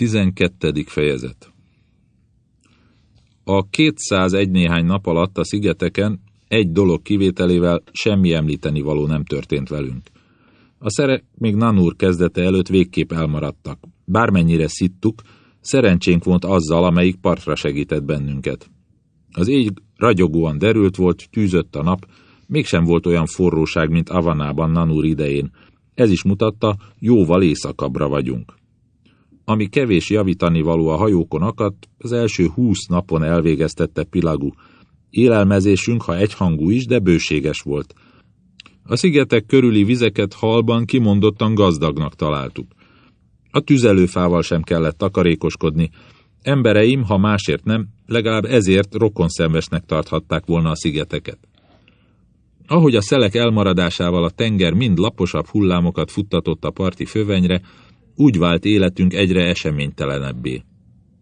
12. fejezet A 201 néhány nap alatt a szigeteken egy dolog kivételével semmi említeni való nem történt velünk. A szerek még Nanúr kezdete előtt végképp elmaradtak. Bármennyire szittuk, szerencsénk volt azzal, amelyik partra segített bennünket. Az ég ragyogóan derült volt, tűzött a nap, mégsem volt olyan forróság, mint Avanában Nanúr idején. Ez is mutatta, jóval éjszakabbra vagyunk. Ami kevés javítani való a hajókon akadt, az első húsz napon elvégeztette Pilagú. Élelmezésünk, ha egyhangú is, de bőséges volt. A szigetek körüli vizeket halban kimondottan gazdagnak találtuk. A tüzelőfával sem kellett takarékoskodni. Embereim, ha másért nem, legalább ezért rokonszenvesnek tarthatták volna a szigeteket. Ahogy a szelek elmaradásával a tenger mind laposabb hullámokat futtatott a parti fövenyre, úgy vált életünk egyre eseménytelenebbé.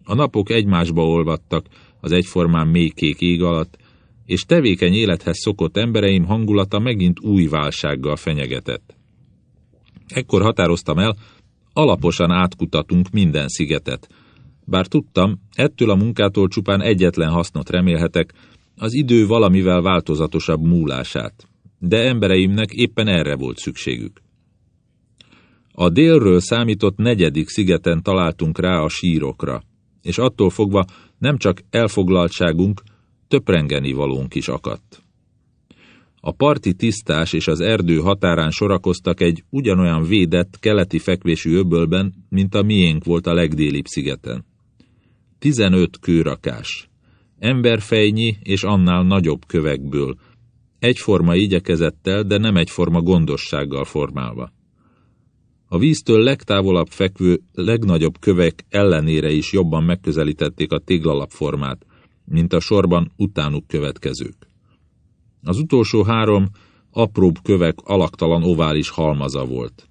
A napok egymásba olvadtak az egyformán mélykék ég alatt, és tevékeny élethez szokott embereim hangulata megint új válsággal fenyegetett. Ekkor határoztam el, alaposan átkutatunk minden szigetet. Bár tudtam, ettől a munkától csupán egyetlen hasznot remélhetek, az idő valamivel változatosabb múlását. De embereimnek éppen erre volt szükségük. A délről számított negyedik szigeten találtunk rá a sírokra, és attól fogva nem csak elfoglaltságunk, töprengeni valónk is akadt. A parti tisztás és az erdő határán sorakoztak egy ugyanolyan védett, keleti fekvésű öbölben, mint a miénk volt a legdélibb szigeten. Tizenöt kőrakás, emberfejnyi és annál nagyobb kövekből, egyforma igyekezettel, de nem egyforma gondossággal formálva. A víztől legtávolabb fekvő, legnagyobb kövek ellenére is jobban megközelítették a téglalapformát, mint a sorban utánuk következők. Az utolsó három apróbb kövek alaktalan ovális halmaza volt.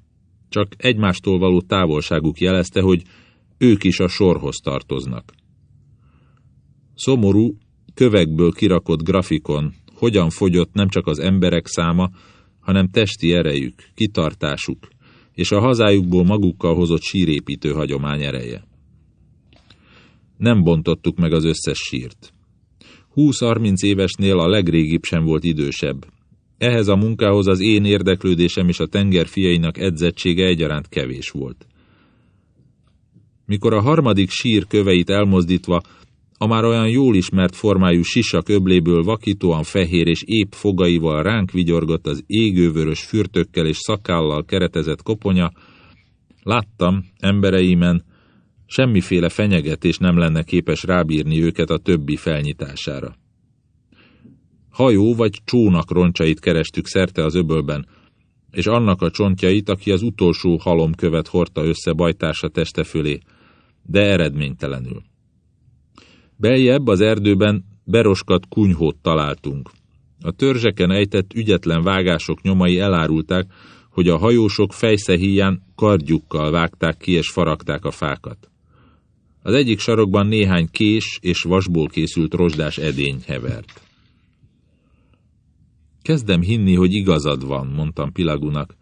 Csak egymástól való távolságuk jelezte, hogy ők is a sorhoz tartoznak. Szomorú, kövekből kirakott grafikon hogyan fogyott nem csak az emberek száma, hanem testi erejük, kitartásuk, és a hazájukból magukkal hozott sírépítő hagyomány ereje. Nem bontottuk meg az összes sírt. 20-30 évesnél a legrégibb sem volt idősebb. Ehhez a munkához az én érdeklődésem és a tenger fiainak edzettsége egyaránt kevés volt. Mikor a harmadik sír köveit elmozdítva a már olyan jól ismert formájú sisak öbléből vakítóan fehér és épp fogaival ránk vigyorgott az égővörös fürtökkel és szakállal keretezett koponya, láttam embereimen, semmiféle fenyegetés nem lenne képes rábírni őket a többi felnyitására. Hajó vagy csónak roncsait kerestük szerte az öbölben, és annak a csontjait, aki az utolsó halomkövet hordta össze bajtársa teste fölé, de eredménytelenül. Beljebb az erdőben beroskat kunyhót találtunk. A törzseken ejtett ügyetlen vágások nyomai elárulták, hogy a hajósok fejszehíján kardjukkal vágták ki és faragták a fákat. Az egyik sarokban néhány kés és vasból készült rozsdás edény hevert. Kezdem hinni, hogy igazad van, mondtam Pilagunak.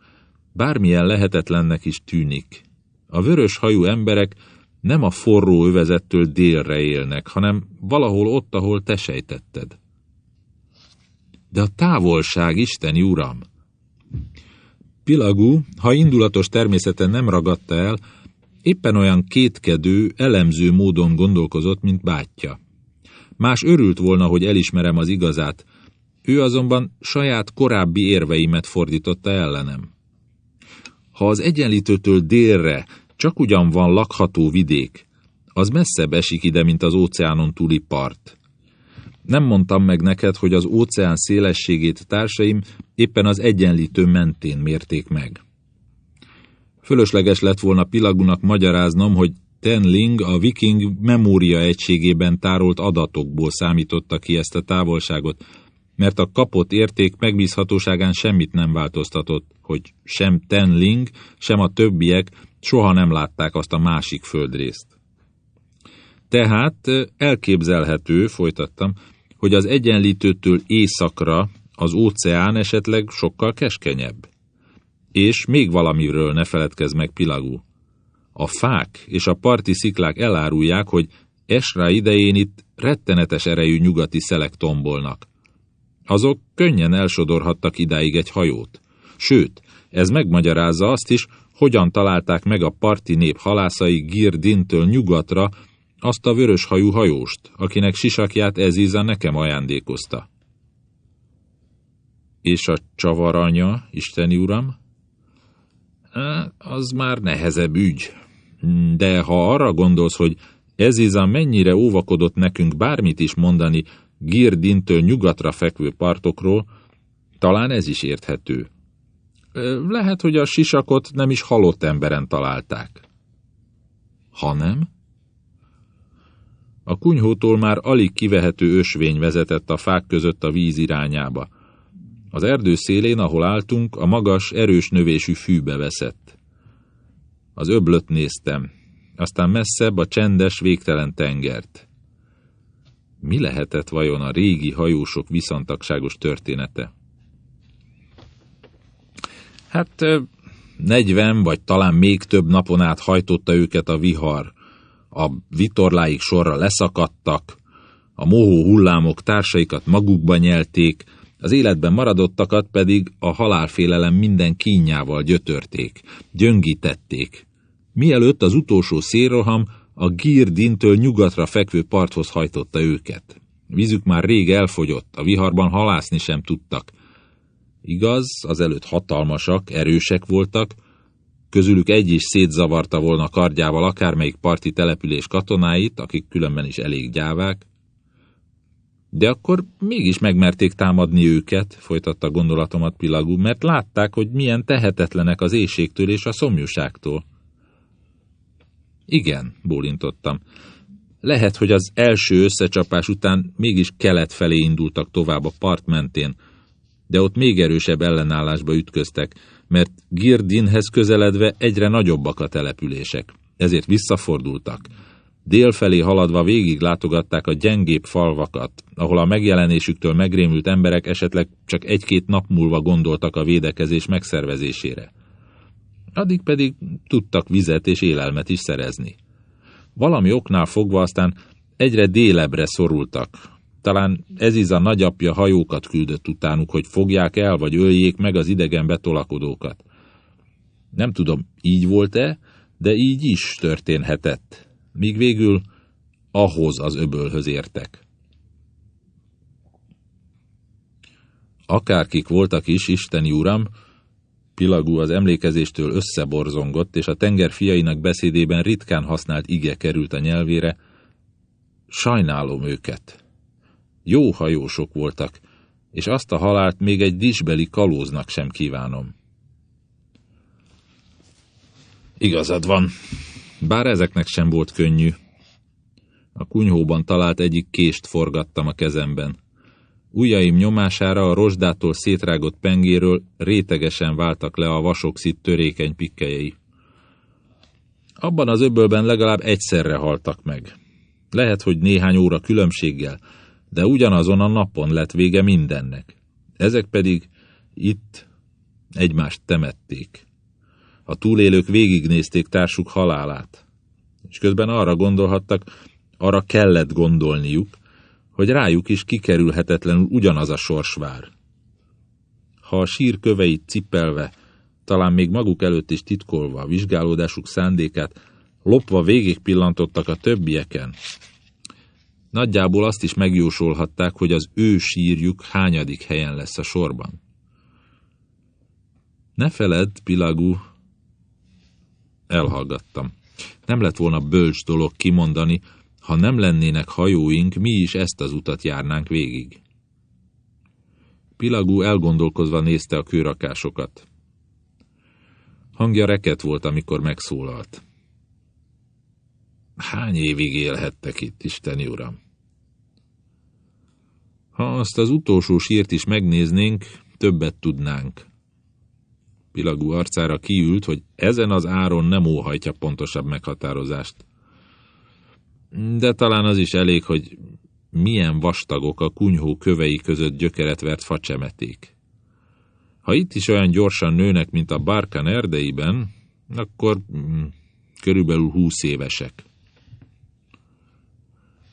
Bármilyen lehetetlennek is tűnik. A vörös hajú emberek nem a forró övezettől délre élnek, hanem valahol ott, ahol te sejtetted. De a távolság, Isten uram! Pilagú, ha indulatos természeten nem ragadta el, éppen olyan kétkedő, elemző módon gondolkozott, mint bátyja. Más örült volna, hogy elismerem az igazát, ő azonban saját korábbi érveimet fordította ellenem. Ha az egyenlítőtől délre csak ugyan van lakható vidék, az messzebb esik ide, mint az óceánon túli part. Nem mondtam meg neked, hogy az óceán szélességét társaim éppen az egyenlítő mentén mérték meg. Fölösleges lett volna Pilagunak magyaráznom, hogy Tenling a viking memória egységében tárolt adatokból számította ki ezt a távolságot, mert a kapott érték megbízhatóságán semmit nem változtatott, hogy sem Tenling, sem a többiek soha nem látták azt a másik földrészt. Tehát elképzelhető, folytattam, hogy az egyenlítőtől északra az óceán esetleg sokkal keskenyebb. És még valamiről ne feledkezz meg, Pilagú. A fák és a parti sziklák elárulják, hogy Esra idején itt rettenetes erejű nyugati szelek tombolnak. Azok könnyen elsodorhattak idáig egy hajót. Sőt, ez megmagyarázza azt is, hogyan találták meg a parti nép halászai Girdintől nyugatra azt a vöröshajú hajóst, akinek sisakját Ezíza nekem ajándékozta. És a csavaranya, isteni uram? Az már nehezebb ügy. De ha arra gondolsz, hogy Eziza mennyire óvakodott nekünk bármit is mondani Girdintől nyugatra fekvő partokról, talán ez is érthető. Lehet, hogy a sisakot nem is halott emberen találták. Ha nem? A kunyhótól már alig kivehető ösvény vezetett a fák között a víz irányába. Az erdő szélén, ahol álltunk, a magas, erős növésű fűbe veszett. Az öblöt néztem, aztán messzebb a csendes, végtelen tengert. Mi lehetett vajon a régi hajósok viszontagságos története? Hát negyven vagy talán még több napon át hajtotta őket a vihar. A vitorláik sorra leszakadtak, a mohó hullámok társaikat magukba nyelték, az életben maradottakat pedig a halálfélelem minden kínjával gyötörték, gyöngítették. Mielőtt az utolsó szélroham a Girdintől nyugatra fekvő parthoz hajtotta őket. Vízük már rég elfogyott, a viharban halászni sem tudtak, Igaz, azelőtt hatalmasak, erősek voltak, közülük egy is szétzavarta volna kardjával akármelyik parti település katonáit, akik különben is elég gyávák. De akkor mégis megmerték támadni őket, folytatta gondolatomat Pilagú, mert látták, hogy milyen tehetetlenek az éjségtől és a szomjúságtól. Igen, bólintottam. Lehet, hogy az első összecsapás után mégis kelet felé indultak tovább a part mentén, de ott még erősebb ellenállásba ütköztek, mert Girdinhez közeledve egyre nagyobbak a települések, ezért visszafordultak. Délfelé haladva végig látogatták a gyengébb falvakat, ahol a megjelenésüktől megrémült emberek esetleg csak egy-két nap múlva gondoltak a védekezés megszervezésére. Addig pedig tudtak vizet és élelmet is szerezni. Valami oknál fogva aztán egyre délebre szorultak, talán ez is a nagyapja hajókat küldött utánuk, hogy fogják el, vagy öljék meg az idegen betolakodókat. Nem tudom, így volt-e, de így is történhetett, míg végül ahhoz az öbölhöz értek. Akárkik voltak is, Isteni Uram, Pilagú az emlékezéstől összeborzongott, és a tenger fiainak beszédében ritkán használt ige került a nyelvére, sajnálom őket. Jó hajósok voltak, és azt a halált még egy disbeli kalóznak sem kívánom. Igazad van, bár ezeknek sem volt könnyű. A kunyhóban talált egyik kést forgattam a kezemben. Ujjaim nyomására a rozsdától szétrágott pengéről rétegesen váltak le a vasokszit törékeny pikkelyei. Abban az öbölben legalább egyszerre haltak meg. Lehet, hogy néhány óra különbséggel, de ugyanazon a napon lett vége mindennek. Ezek pedig itt egymást temették. A túlélők végignézték társuk halálát, és közben arra gondolhattak, arra kellett gondolniuk, hogy rájuk is kikerülhetetlenül ugyanaz a sors vár. Ha a sír köveit cipelve, talán még maguk előtt is titkolva a vizsgálódásuk szándékát, lopva végig pillantottak a többieken, Nagyjából azt is megjósolhatták, hogy az ő sírjuk hányadik helyen lesz a sorban. Ne feledd, Pilagú, elhallgattam. Nem lett volna bölcs dolog kimondani, ha nem lennének hajóink, mi is ezt az utat járnánk végig. Pilagú elgondolkozva nézte a kőrakásokat. Hangja reket volt, amikor megszólalt. Hány évig élhettek itt, Isteni Uram? Ha azt az utolsó sírt is megnéznénk, többet tudnánk. Pilagú arcára kiült, hogy ezen az áron nem óhajtja pontosabb meghatározást. De talán az is elég, hogy milyen vastagok a kunyhó kövei között gyökeret vert facsemeték. Ha itt is olyan gyorsan nőnek, mint a Barkan erdeiben, akkor mm, körülbelül húsz évesek.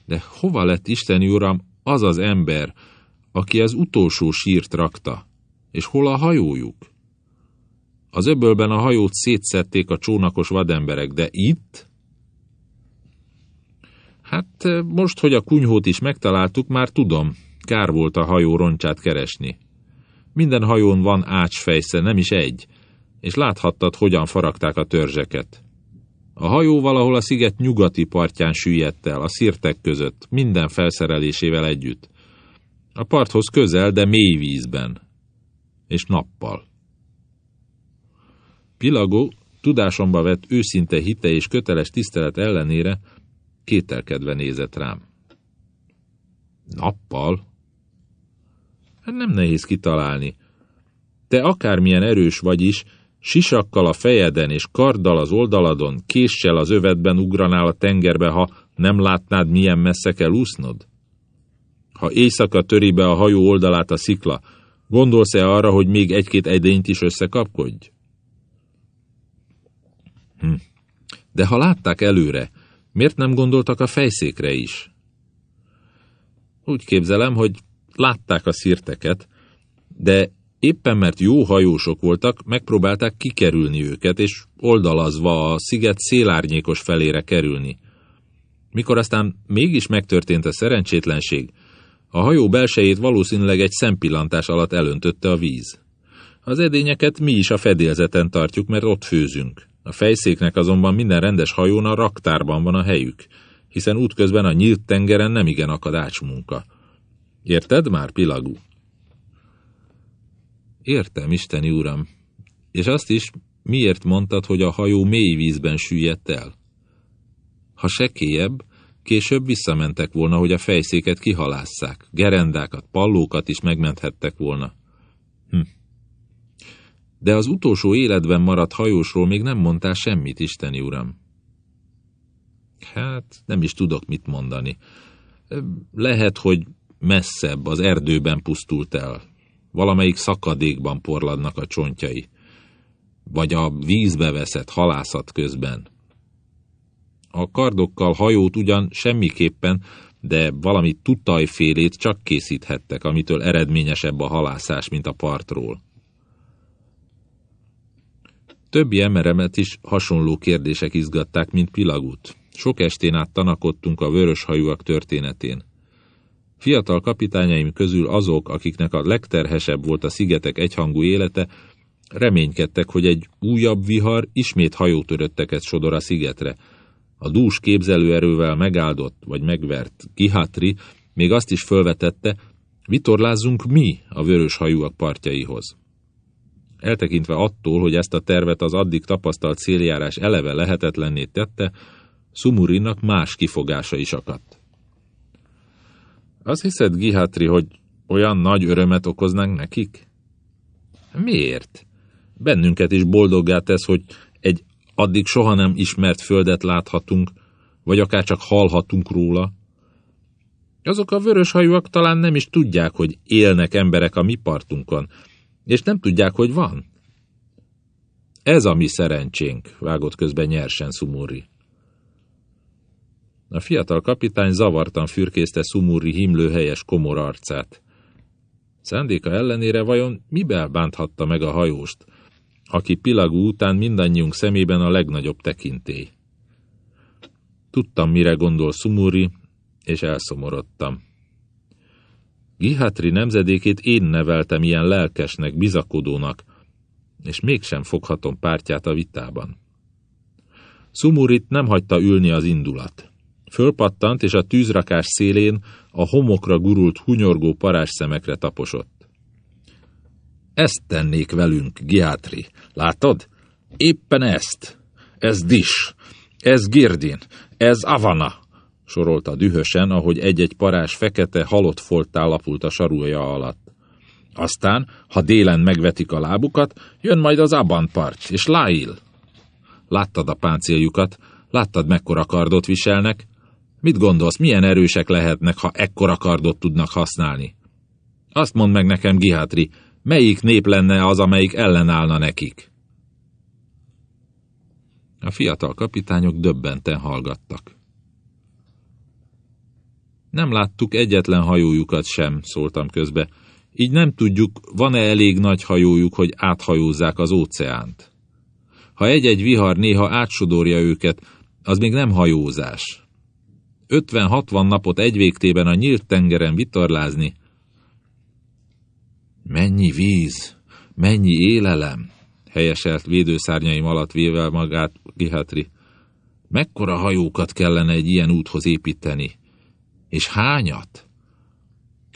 De hova lett Isteni Uram az az ember, aki az utolsó sírt rakta, és hol a hajójuk? Az öbölben a hajót szétszették a csónakos vademberek, de itt? Hát most, hogy a kunyhót is megtaláltuk, már tudom, kár volt a hajó roncsát keresni. Minden hajón van ácsfejsze, nem is egy, és láthattad, hogyan faragták a törzseket. A hajó valahol a sziget nyugati partján süllyedt el, a szirtek között, minden felszerelésével együtt. A parthoz közel, de mély vízben. És nappal. Pilagó tudásomba vett őszinte hite és köteles tisztelet ellenére kételkedve nézett rám. Nappal? Hát nem nehéz kitalálni. Te akármilyen erős vagy is, sisakkal a fejeden és karddal az oldaladon, késsel az övedben ugranál a tengerbe, ha nem látnád, milyen messze kell úsznod? Ha éjszaka töri be a hajó oldalát a szikla, gondolsz-e arra, hogy még egy-két edényt is összekapkodj? Hm. De ha látták előre, miért nem gondoltak a fejszékre is? Úgy képzelem, hogy látták a szirteket, de éppen mert jó hajósok voltak, megpróbálták kikerülni őket, és oldalazva a sziget szélárnyékos felére kerülni. Mikor aztán mégis megtörtént a szerencsétlenség, a hajó belsejét valószínűleg egy szempillantás alatt elöntötte a víz. Az edényeket mi is a fedélzeten tartjuk, mert ott főzünk. A fejszéknek azonban minden rendes hajón a raktárban van a helyük, hiszen útközben a nyílt tengeren nem igen akad ácsmunka. Érted már, Pilagú? Értem, Isteni Uram. És azt is, miért mondtad, hogy a hajó mély vízben süllyedt el? Ha sekélyebb, később visszamentek volna, hogy a fejszéket kihalásszák, gerendákat, pallókat is megmenthettek volna. Hm. De az utolsó életben maradt hajósról még nem mondtál semmit, Isteni Uram. Hát, nem is tudok mit mondani. Lehet, hogy messzebb, az erdőben pusztult el. Valamelyik szakadékban porladnak a csontjai. Vagy a vízbe veszett halászat közben. A kardokkal hajót ugyan semmiképpen, de valami tutajfélét csak készíthettek, amitől eredményesebb a halászás, mint a partról. Többi emeremet is hasonló kérdések izgatták, mint Pilagút. Sok estén át tanakodtunk a vörös hajúak történetén. Fiatal kapitányaim közül azok, akiknek a legterhesebb volt a szigetek egyhangú élete, reménykedtek, hogy egy újabb vihar ismét hajótörötteket sodor a szigetre. A dús képzelőerővel megáldott vagy megvert Kihatri még azt is fölvetette, vitorlázzunk mi a vörös hajúak partjaihoz. Eltekintve attól, hogy ezt a tervet az addig tapasztalt céljárás eleve lehetetlenné tette, Sumurinak más kifogása is akadt. Azt hiszed, Gihatri, hogy olyan nagy örömet okoznánk nekik? Miért? Bennünket is boldoggá tesz, hogy egy addig soha nem ismert földet láthatunk, vagy akár csak hallhatunk róla. Azok a vöröshajúak talán nem is tudják, hogy élnek emberek a mi partunkon, és nem tudják, hogy van. Ez a mi szerencsénk, vágott közben nyersen Szumuri. A fiatal kapitány zavartan fürkészte Szumuri himlőhelyes komor arcát. Szándéka ellenére vajon miben bánthatta meg a hajóst, aki pilagú után mindannyiunk szemében a legnagyobb tekintély. Tudtam, mire gondol Szumuri, és elszomorodtam. Gihatri nemzedékét én neveltem ilyen lelkesnek, bizakodónak, és mégsem foghatom pártját a vitában. Szumurit nem hagyta ülni az indulat. Fölpattant, és a tűzrakás szélén a homokra gurult hunyorgó parás szemekre taposott. Ezt tennék velünk, Giátri. Látod? Éppen ezt. Ez Dis. Ez Girdin. Ez Avana. Sorolta dühösen, ahogy egy-egy parás fekete, halott foltál lapult a sarulja alatt. Aztán, ha délen megvetik a lábukat, jön majd az Abant és Lail. Láttad a páncéljukat, láttad mekkora kardot viselnek, Mit gondolsz, milyen erősek lehetnek, ha ekkora kardot tudnak használni? Azt mondd meg nekem, Gihátri, melyik nép lenne az, amelyik ellenállna nekik? A fiatal kapitányok döbbenten hallgattak. Nem láttuk egyetlen hajójukat sem, szóltam közbe. Így nem tudjuk, van-e elég nagy hajójuk, hogy áthajózzák az óceánt. Ha egy-egy vihar néha átsodorja őket, az még nem hajózás. 50-60 napot egy végtében a nyílt tengeren vitorlázni. Mennyi víz, mennyi élelem, helyeselt védőszárnyaim alatt véve magát Gihatri. Mekkora hajókat kellene egy ilyen úthoz építeni? És hányat?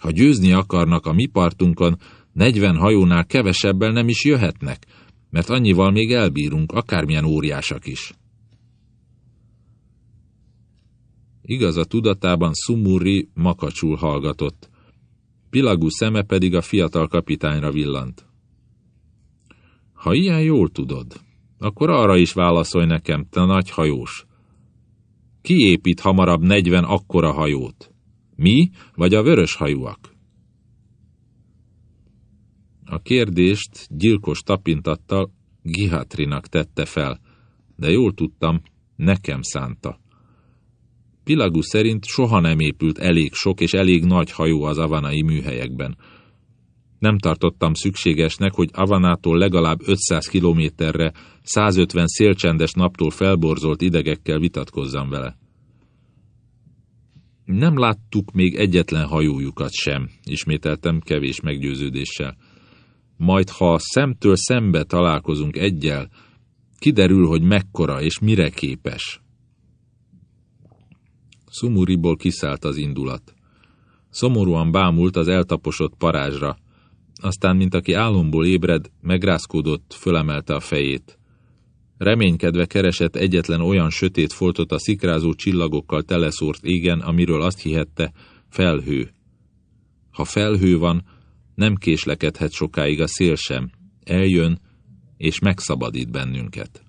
Ha győzni akarnak a mi partunkon, negyven hajónál kevesebbel nem is jöhetnek, mert annyival még elbírunk, akármilyen óriásak is. Igaz a tudatában Sumurri makacsul hallgatott. Pilagú szeme pedig a fiatal kapitányra villant. Ha ilyen jól tudod, akkor arra is válaszolj nekem, te nagy hajós. Ki épít hamarabb negyven akkora hajót? Mi, vagy a vörös hajúak? A kérdést gyilkos tapintattal Gihatrinak tette fel, de jól tudtam, nekem szánta. Pilagú szerint soha nem épült elég sok és elég nagy hajó az avanai műhelyekben. Nem tartottam szükségesnek, hogy Avanától legalább 500 kilométerre, 150 szélcsendes naptól felborzolt idegekkel vitatkozzam vele. Nem láttuk még egyetlen hajójukat sem, ismételtem kevés meggyőződéssel. Majd, ha szemtől szembe találkozunk egyel, kiderül, hogy mekkora és mire képes. Szumuriból kiszállt az indulat. Szomorúan bámult az eltaposott parázsra, aztán, mint aki álomból ébred, megrázkódott, fölemelte a fejét. Reménykedve keresett egyetlen olyan sötét foltot a szikrázó csillagokkal teleszórt égen, amiről azt hihette, felhő. Ha felhő van, nem késlekedhet sokáig a szél sem, eljön és megszabadít bennünket.